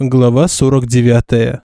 Глава 49.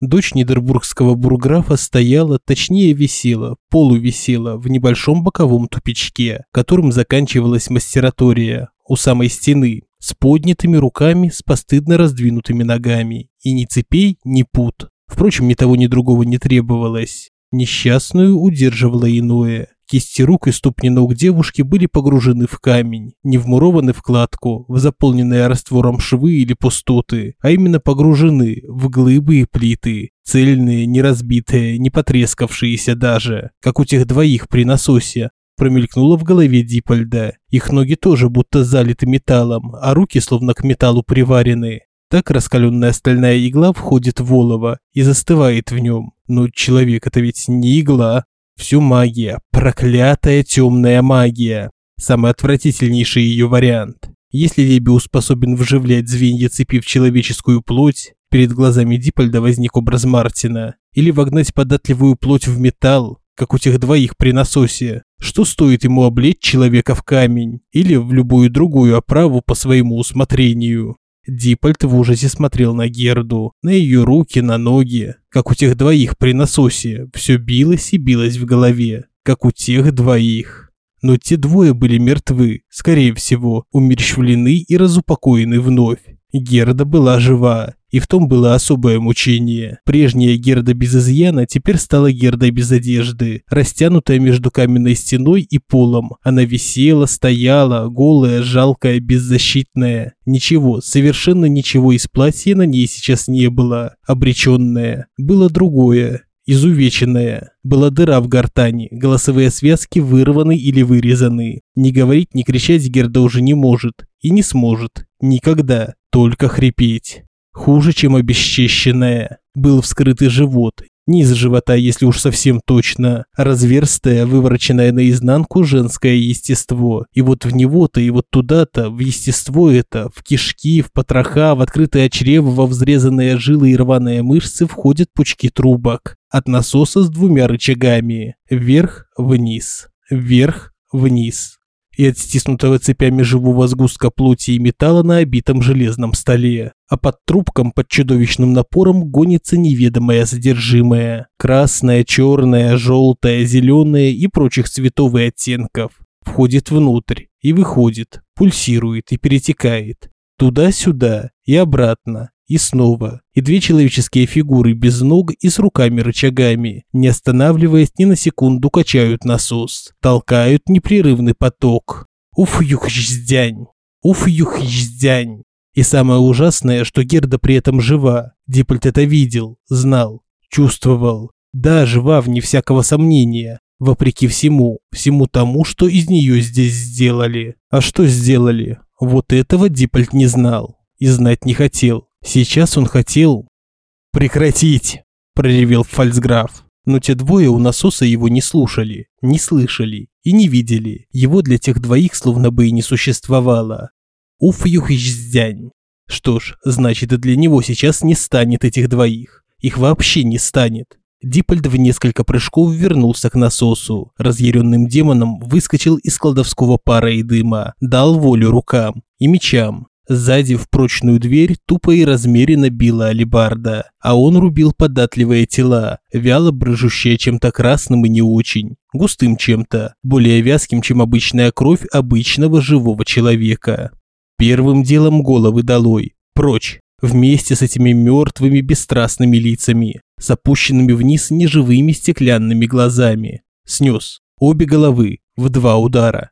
Дочь Нидербургского бурграфа стояла, точнее висела, полувисела в небольшом боковом тупичке, которым заканчивалась мастератория, у самой стены, с поднятыми руками, с постыдно раздвинутыми ногами. И ни цепей, ни пут. Впрочем, ни того, ни другого не требовалось. Несчастную удерживало иное. Кисти рук и ступни ног девушки были погружены в камень, не вмурованы в кладку, в заполненные раствором швы или пустоты, а именно погружены в глыбы и плиты, цельные, не разбитые, не потрескавшиеся даже, как у тех двоих при насосе, промелькнуло в голове Дипольда. Их ноги тоже будто залиты металлом, а руки словно к металлу приварены. Так раскаленная стальная игла входит в олово и застывает в нем. Но человек это ведь не игла, Всю магия, проклятая темная магия. Самый отвратительнейший ее вариант. Если Лебиус способен вживлять звенья цепи в человеческую плоть, перед глазами Дипольда возник образ Мартина, или вогнать податливую плоть в металл, как у тех двоих при насосе, что стоит ему облечь человека в камень или в любую другую оправу по своему усмотрению. Дипольт в ужасе смотрел на Герду, на ее руки, на ноги, как у тех двоих при насосе. Все билось и билось в голове, как у тех двоих. Но те двое были мертвы, скорее всего, умерщвлены и разупокоены вновь. Герда была жива, и в том было особое мучение. Прежняя Герда без изъяна теперь стала Гердой без одежды, растянутая между каменной стеной и полом. Она висела, стояла, голая, жалкая, беззащитная. Ничего, совершенно ничего из платья на ней сейчас не было. Обреченная. Было другое изувеченная. Была дыра в гортани, голосовые связки вырваны или вырезаны. Не говорить, не кричать Герда уже не может. И не сможет. Никогда. Только хрипеть. Хуже, чем обесчещенная. Был вскрытый живот. Низ живота, если уж совсем точно. Разверстое, вывороченное наизнанку женское естество. И вот в него-то, и вот туда-то, в естество это, в кишки, в потроха, в открытое чрево, во взрезанные жилы и рваные мышцы входят пучки трубок. От насоса с двумя рычагами. Вверх-вниз. Вверх-вниз и от стиснутого цепями живого сгустка плоти и металла на обитом железном столе. А под трубком под чудовищным напором гонится неведомое содержимое. Красное, черное, желтое, зеленое и прочих цветов и оттенков. Входит внутрь и выходит, пульсирует и перетекает. Туда-сюда и обратно, и снова. И две человеческие фигуры без ног и с руками-рычагами, не останавливаясь ни на секунду, качают насос. Толкают непрерывный поток. Уф-юх-ждянь. Уф-юх-ждянь. И самое ужасное, что Герда при этом жива. Диппольт это видел, знал, чувствовал. Да, жива, вне всякого сомнения. Вопреки всему, всему тому, что из нее здесь сделали. А что сделали? Вот этого Диппольт не знал. И знать не хотел. Сейчас он хотел прекратить, проревел фальцграф. Но те двое у насоса его не слушали, не слышали и не видели. Его для тех двоих словно бы и не существовало. Уф, юхищдянь. Что ж, значит и для него сейчас не станет этих двоих. Их вообще не станет. Дипольд в несколько прыжков вернулся к насосу. Разъяренным демоном выскочил из кладовского пара и дыма, дал волю рукам и мечам. Сзади в прочную дверь тупо и размеренно била алебарда, а он рубил податливые тела, вяло брыжущие чем-то красным и не очень, густым чем-то, более вязким, чем обычная кровь обычного живого человека. Первым делом головы долой, прочь, вместе с этими мертвыми бесстрастными лицами, с опущенными вниз неживыми стеклянными глазами. Снес обе головы в два удара.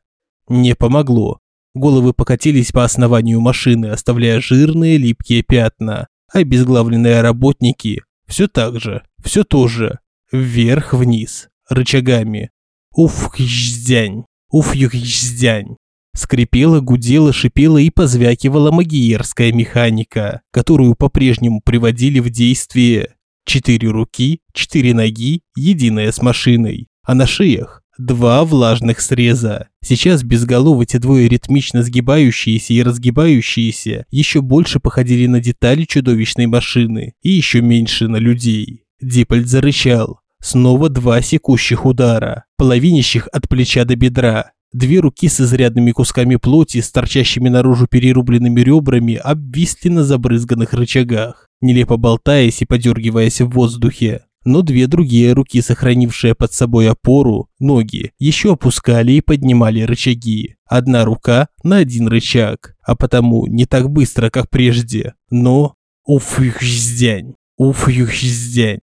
Не помогло. Головы покатились по основанию машины, оставляя жирные липкие пятна, обезглавленные работники. Все так же, все то же, вверх-вниз, рычагами. Уф-хздянь, уф-юхздянь. Скрипела, гудела, шипела и позвякивала магиерская механика, которую по-прежнему приводили в действие. Четыре руки, четыре ноги, единая с машиной, а на шеях Два влажных среза. Сейчас безголовые те двое ритмично сгибающиеся и разгибающиеся еще больше походили на детали чудовищной машины и еще меньше на людей. Диппольд зарычал. Снова два секущих удара, половинящих от плеча до бедра. Две руки с изрядными кусками плоти, с торчащими наружу перерубленными ребрами, обвисли на забрызганных рычагах, нелепо болтаясь и подергиваясь в воздухе. Но две другие руки, сохранившие под собой опору, ноги, еще опускали и поднимали рычаги. Одна рука на один рычаг, а потому не так быстро, как прежде. Но... Уф-юх-здянь! Уф-юх-здянь!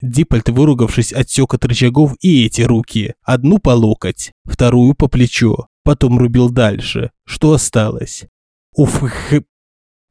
Диппольт, выругавшись, отсек от рычагов и эти руки. Одну по локоть, вторую по плечо. Потом рубил дальше. Что осталось? Уф, х...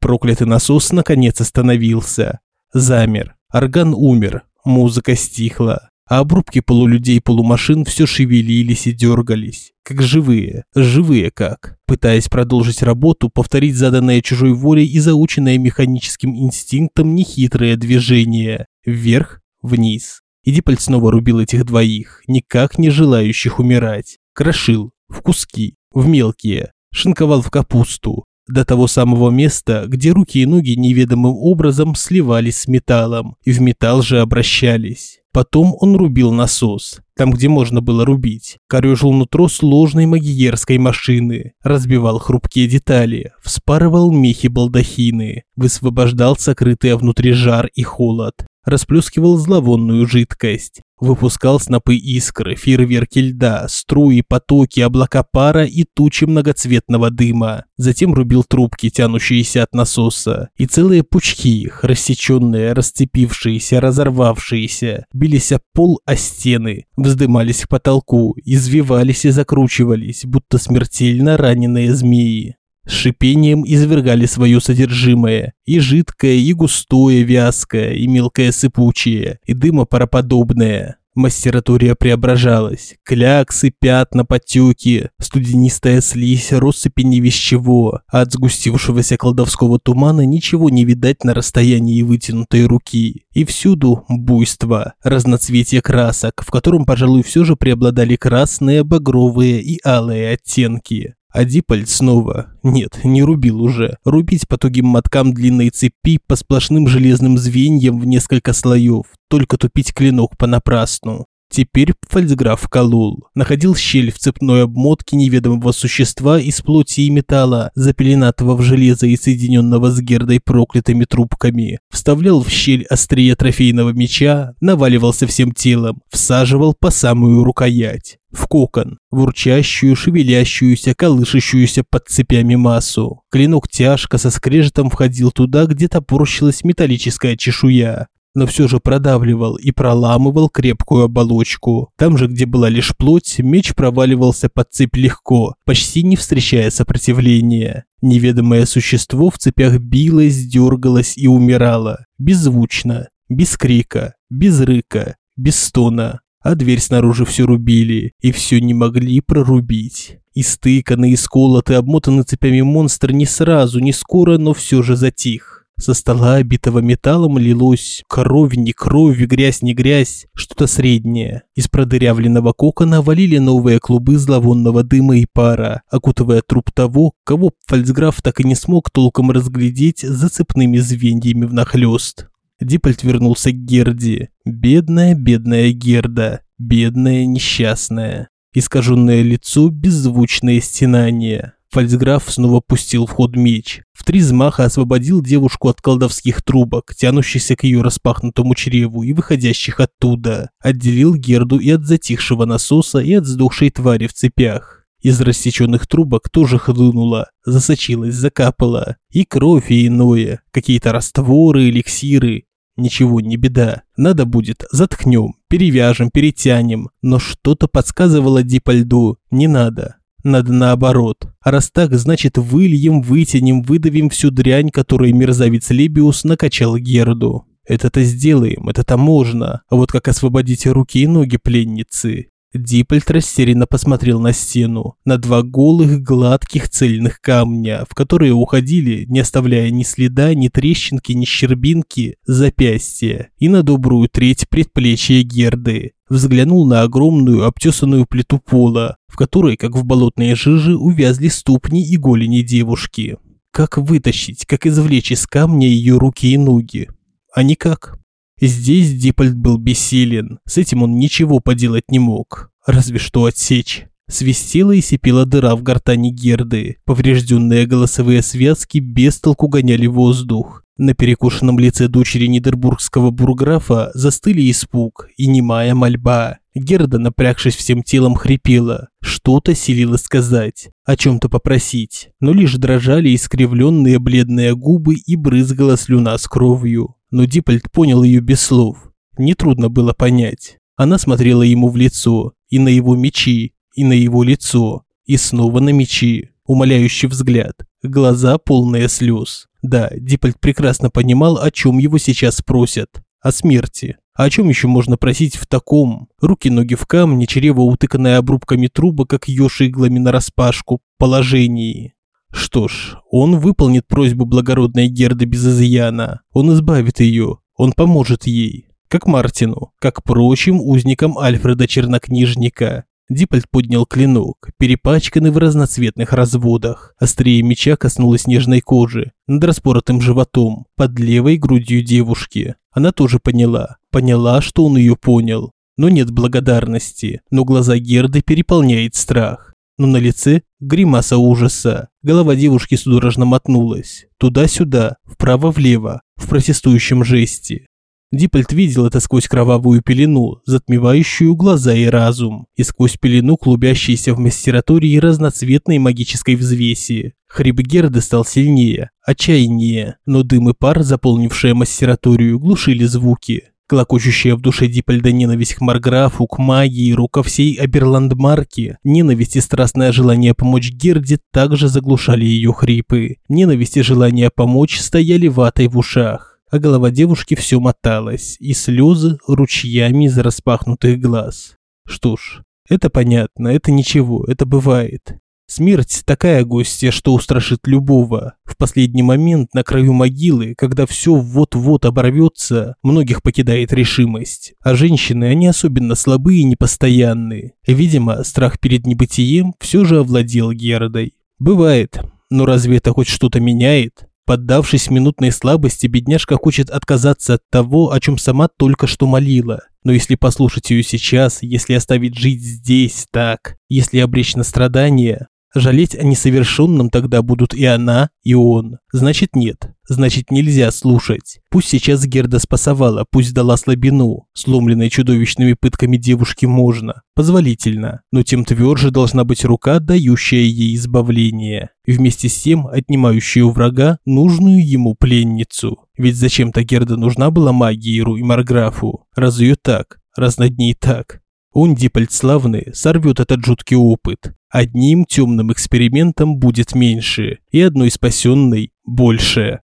Проклятый насос наконец остановился. Замер. Орган умер. Музыка стихла. А обрубки полулюдей-полумашин все шевелились и дергались. Как живые. Живые как. Пытаясь продолжить работу, повторить заданное чужой волей и заученное механическим инстинктом нехитрое движение. Вверх, вниз. И Диппольт снова рубил этих двоих, никак не желающих умирать. Крошил, в куски, в мелкие, шинковал в капусту, до того самого места, где руки и ноги неведомым образом сливались с металлом, и в металл же обращались. Потом он рубил насос, там, где можно было рубить, корежил нутро сложной магиерской машины, разбивал хрупкие детали, вспарывал мехи балдахины, высвобождал сокрытые внутри жар и холод, расплескивал зловонную жидкость, выпускал снопы искр, фейерверки льда, струи, потоки, облака пара и тучи многоцветного дыма. Затем рубил трубки, тянущиеся от насоса, и целые пучки их, рассеченные, расцепившиеся, разорвавшиеся, бились о пол, о стены, вздымались к потолку, извивались и закручивались, будто смертельно раненые змеи с шипением извергали свое содержимое, и жидкое, и густое, вязкое, и мелкое сыпучее, и дымопароподобное. Мастературия преображалась. Кляксы, пятна, потеки, студенистая слизь, россыпи не весь чего. А от сгустившегося колдовского тумана ничего не видать на расстоянии вытянутой руки. И всюду буйство, разноцветие красок, в котором, пожалуй, все же преобладали красные, багровые и алые оттенки. А Дипольд снова, нет, не рубил уже, рубить по тугим моткам длинной цепи по сплошным железным звеньям в несколько слоев, только тупить клинок понапрасну. Теперь фальцграф колол, находил щель в цепной обмотке неведомого существа из плоти и металла, запеленатого в железо и соединенного с гердой проклятыми трубками, вставлял в щель острие трофейного меча, наваливался всем телом, всаживал по самую рукоять. В кокон, в урчащую, шевелящуюся, колышущуюся под цепями массу. Клинок тяжко со скрежетом входил туда, где топорщилась металлическая чешуя но все же продавливал и проламывал крепкую оболочку. Там же, где была лишь плоть, меч проваливался под цепь легко, почти не встречая сопротивления. Неведомое существо в цепях билось, дергалось и умирало. Беззвучно, без крика, без рыка, без стона. А дверь снаружи все рубили, и все не могли прорубить. Истыканный, исколотый, обмотанный цепями монстр не сразу, не скоро, но все же затих. Со стола, обитого металлом, лилось кровь, не кровь, грязь, не грязь, что-то среднее. Из продырявленного кокона валили новые клубы зловонного дыма и пара, окутывая труп того, кого фальцграф так и не смог толком разглядеть за цепными звеньями внахлёст. Диппольт вернулся к Герде. Бедная, бедная Герда. Бедная, несчастная. Искаженное лицо, беззвучное стенание. Фальцграф снова пустил в ход меч. В три взмаха освободил девушку от колдовских трубок, тянущихся к ее распахнутому чреву и выходящих оттуда. Отделил Герду и от затихшего насоса, и от сдохшей твари в цепях. Из рассеченных трубок тоже хлынуло, засочилось, закапало. И кровь, и иное. Какие-то растворы, эликсиры. Ничего, не беда. Надо будет, заткнем, перевяжем, перетянем. Но что-то подсказывало Дипольду. Не надо. Надо наоборот. А раз так, значит выльем, вытянем, выдавим всю дрянь, которую мерзавец Лебиус накачал Герду. Это-то сделаем, это-то можно. А вот как освободить руки и ноги пленницы? Диппельт растерянно посмотрел на стену, на два голых, гладких, цельных камня, в которые уходили, не оставляя ни следа, ни трещинки, ни щербинки, запястья, и на добрую треть предплечья Герды. Взглянул на огромную обтесанную плиту пола, в которой, как в болотные жижи, увязли ступни и голени девушки. Как вытащить, как извлечь из камня ее руки и ноги? А никак. Здесь Диппольд был бессилен, с этим он ничего поделать не мог, разве что отсечь. Свистела и сипела дыра в гортани Герды. Поврежденные голосовые связки без толку гоняли воздух. На перекошенном лице дочери Нидербургского бурграфа застыли испуг и немая мольба. Герда, напрягшись всем телом, хрипела. Что-то силила сказать, о чем-то попросить, но лишь дрожали искривленные бледные губы и брызгала слюна с кровью. Но Диппольд понял ее без слов. Нетрудно было понять. Она смотрела ему в лицо, и на его мечи, и на его лицо, и снова на мечи. Умоляющий взгляд, глаза полные слез. Да, Диппольд прекрасно понимал, о чем его сейчас просят. О смерти. А о чем еще можно просить в таком? Руки-ноги в камне, чрево утыканное обрубками трубок, как еж иглами нараспашку, положении. Что ж, он выполнит просьбу благородной Герды без изъяна. Он избавит ее. Он поможет ей. Как Мартину, как прочим узникам Альфреда Чернокнижника. Диппольд поднял клинок, перепачканный в разноцветных разводах. Острее меча коснулось нежной кожи, над распоротым животом, под левой грудью девушки. Она тоже поняла, поняла, что он ее понял. Но нет благодарности, но глаза Герды переполняет страх. Но на лице гримаса ужаса. Голова девушки судорожно мотнулась. Туда-сюда, вправо-влево, в протестующем жесте. Диппольт видел это сквозь кровавую пелену, затмевающую глаза и разум, и сквозь пелену, клубящейся в мастературии разноцветной магической взвеси. Хрип Герды стал сильнее, отчаяннее, но дым и пар, заполнившие мастературию, глушили звуки. Клокочущая в душе Диппольда ненависть к Марграфу, к магии, рука всей Аберландмарки, ненависть и страстное желание помочь Герде также заглушали ее хрипы. Ненависть и желание помочь стояли ватой в ушах а голова девушки все моталась, и слезы ручьями из распахнутых глаз. Что ж, это понятно, это ничего, это бывает. Смерть такая гостья, что устрашит любого. В последний момент на краю могилы, когда все вот-вот оборвется, многих покидает решимость. А женщины, они особенно слабые и непостоянные. Видимо, страх перед небытием все же овладел Гердой. Бывает, но разве это хоть что-то меняет? Поддавшись минутной слабости, бедняжка хочет отказаться от того, о чем сама только что молила. Но если послушать ее сейчас, если оставить жить здесь так, если обречь на страдания, Жалеть о несовершенном тогда будут и она, и он. Значит, нет. Значит, нельзя слушать. Пусть сейчас Герда спасовала, пусть дала слабину. Сломленной чудовищными пытками девушки можно. Позволительно. Но тем тверже должна быть рука, дающая ей избавление. Вместе с тем отнимающая у врага нужную ему пленницу. Ведь зачем-то Герда нужна была Магиеру и Марграфу. Раз ее так, раз над ней так. Он, Диппольд славный, сорвет этот жуткий опыт. Одним темным экспериментом будет меньше, и одной спасенной больше.